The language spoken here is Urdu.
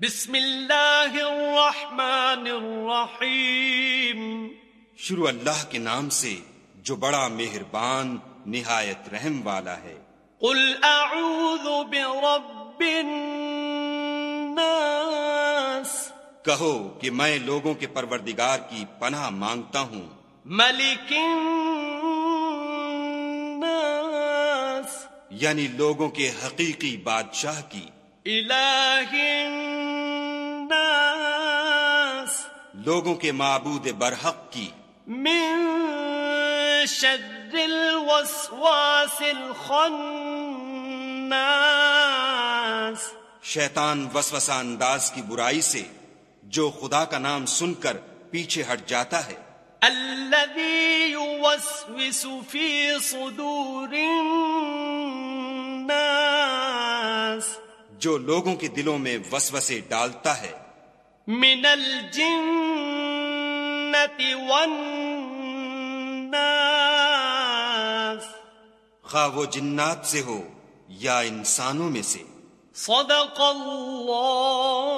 بسم اللہ الرحمن الرحیم۔ شروع اللہ کے نام سے جو بڑا مہربان نہایت رحم والا ہے۔ قل اعوذ برب الناس۔ کہو کہ میں لوگوں کے پروردگار کی پناہ مانگتا ہوں۔ ملک الناس۔ یعنی لوگوں کے حقیقی بادشاہ کی۔ الہ لوگوں کے معبود برحق کی۔ من شر الوسواس الخناس۔ شیطان وسوسہ انداز کی برائی سے جو خدا کا نام سن کر پیچھے ہٹ جاتا ہے۔ الذي يوسوس في صدور الناس۔ جو لوگوں کے دلوں میں وسوسے ڈالتا ہے۔ من الجنة والناس خواہ وہ جنات سے ہو یا انسانوں میں سے۔ صدق اللہ